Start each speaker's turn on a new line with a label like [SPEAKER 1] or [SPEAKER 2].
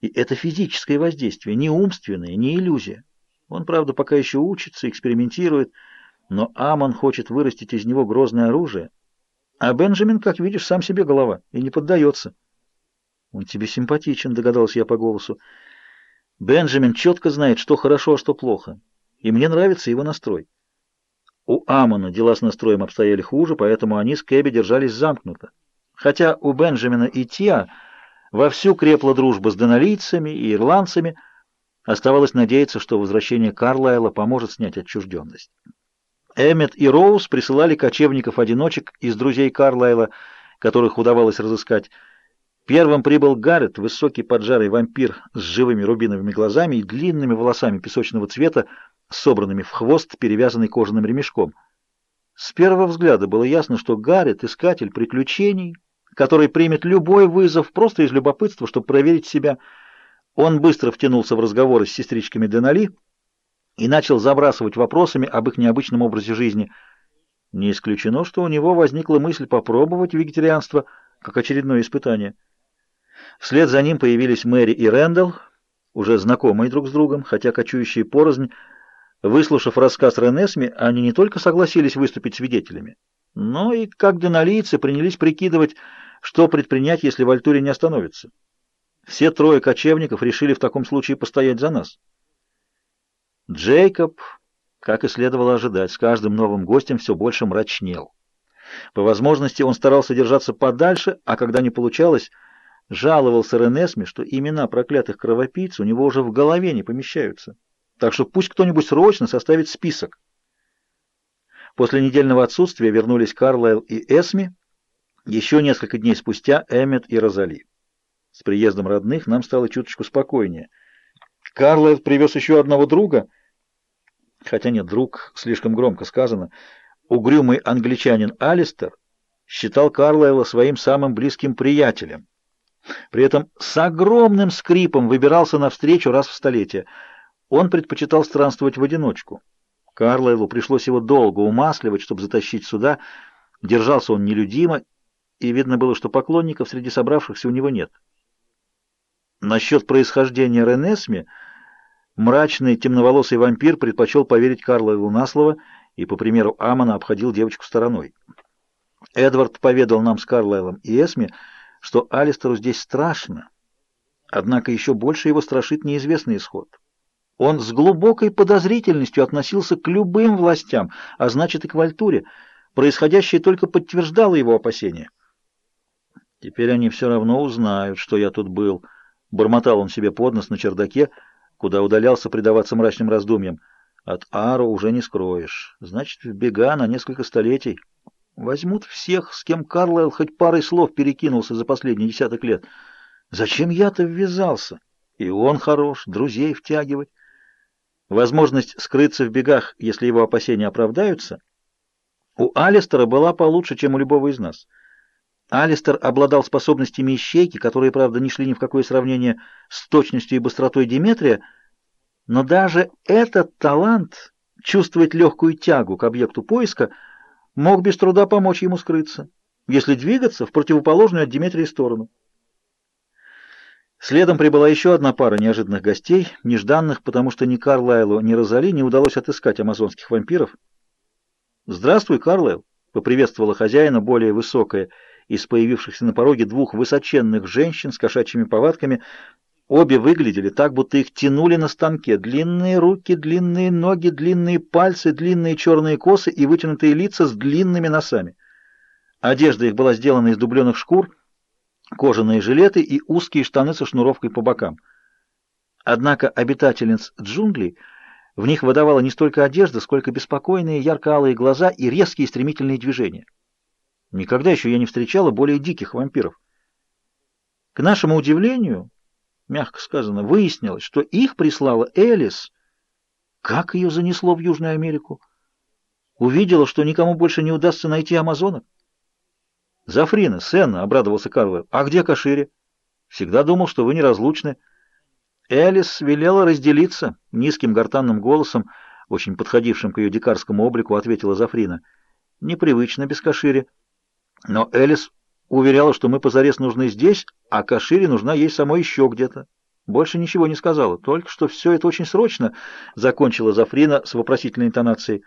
[SPEAKER 1] И это физическое воздействие, не умственное, не иллюзия. Он, правда, пока еще учится, экспериментирует, но Амон хочет вырастить из него грозное оружие. А Бенджамин, как видишь, сам себе голова и не поддается. Он тебе симпатичен, догадалась я по голосу. Бенджамин четко знает, что хорошо, а что плохо. И мне нравится его настрой. У Амона дела с настроем обстояли хуже, поэтому они с Кэби держались замкнуто. Хотя у Бенджамина и Тиа вовсю крепла дружба с донолийцами и ирландцами, оставалось надеяться, что возвращение Карлайла поможет снять отчужденность. Эммет и Роуз присылали кочевников-одиночек из друзей Карлайла, которых удавалось разыскать. Первым прибыл Гаррет, высокий поджарый вампир с живыми рубиновыми глазами и длинными волосами песочного цвета, собранными в хвост, перевязанный кожаным ремешком. С первого взгляда было ясно, что Гаррет — искатель приключений, который примет любой вызов просто из любопытства, чтобы проверить себя. Он быстро втянулся в разговоры с сестричками Денали — и начал забрасывать вопросами об их необычном образе жизни. Не исключено, что у него возникла мысль попробовать вегетарианство как очередное испытание. Вслед за ним появились Мэри и Рэндалл, уже знакомые друг с другом, хотя кочующие порознь. Выслушав рассказ Ренесми, они не только согласились выступить свидетелями, но и, как денолийцы, принялись прикидывать, что предпринять, если в Альтуре не остановится. Все трое кочевников решили в таком случае постоять за нас. Джейкоб, как и следовало ожидать, с каждым новым гостем все больше мрачнел. По возможности он старался держаться подальше, а когда не получалось, жаловался Ренесме, что имена проклятых кровопийц у него уже в голове не помещаются. Так что пусть кто-нибудь срочно составит список. После недельного отсутствия вернулись Карлайл и Эсми, еще несколько дней спустя Эммет и Розали. С приездом родных нам стало чуточку спокойнее. Карлайл привез еще одного друга — хотя нет, друг, слишком громко сказано, угрюмый англичанин Алистер считал Карлайла своим самым близким приятелем. При этом с огромным скрипом выбирался навстречу раз в столетие. Он предпочитал странствовать в одиночку. Карлайлу пришлось его долго умасливать, чтобы затащить сюда. Держался он нелюдимо, и видно было, что поклонников среди собравшихся у него нет. Насчет происхождения Ренесми — Мрачный темноволосый вампир предпочел поверить Карлайлу на слово и, по примеру Амона, обходил девочку стороной. Эдвард поведал нам с Карлайлом и Эсми, что Алистеру здесь страшно, однако еще больше его страшит неизвестный исход. Он с глубокой подозрительностью относился к любым властям, а значит и к Вальтуре. Происходящее только подтверждало его опасения. «Теперь они все равно узнают, что я тут был», — бормотал он себе под нос на чердаке, — куда удалялся предаваться мрачным раздумьям. От Ару уже не скроешь. Значит, в бега на несколько столетий. Возьмут всех, с кем Карлайл хоть парой слов перекинулся за последние десяток лет. Зачем я-то ввязался? И он хорош, друзей втягивать. Возможность скрыться в бегах, если его опасения оправдаются, у Алистера была получше, чем у любого из нас. Алистер обладал способностями ищейки, которые, правда, не шли ни в какое сравнение с точностью и быстротой Диметрия, но даже этот талант, чувствовать легкую тягу к объекту поиска, мог без труда помочь ему скрыться, если двигаться в противоположную от Диметрии сторону. Следом прибыла еще одна пара неожиданных гостей, нежданных, потому что ни Карлайлу, ни Розали не удалось отыскать амазонских вампиров. «Здравствуй, Карлайл!» — поприветствовала хозяина более высокая из появившихся на пороге двух высоченных женщин с кошачьими повадками. Обе выглядели так, будто их тянули на станке. Длинные руки, длинные ноги, длинные пальцы, длинные черные косы и вытянутые лица с длинными носами. Одежда их была сделана из дубленых шкур, кожаные жилеты и узкие штаны со шнуровкой по бокам. Однако обитательниц джунглей в них выдавала не столько одежда, сколько беспокойные ярко-алые глаза и резкие стремительные движения. Никогда еще я не встречала более диких вампиров. К нашему удивлению, мягко сказано, выяснилось, что их прислала Элис. Как ее занесло в Южную Америку? Увидела, что никому больше не удастся найти амазонок? Зафрина, Сенна, — обрадовался Карло, — а где Кашири? Всегда думал, что вы неразлучны. Элис велела разделиться, низким гортанным голосом, очень подходившим к ее дикарскому облику, ответила Зафрина. Непривычно без Кашири. Но Элис уверяла, что мы позарез нужны здесь, а Кашире нужна ей самой еще где-то. Больше ничего не сказала, только что все это очень срочно, закончила Зафрина с вопросительной интонацией.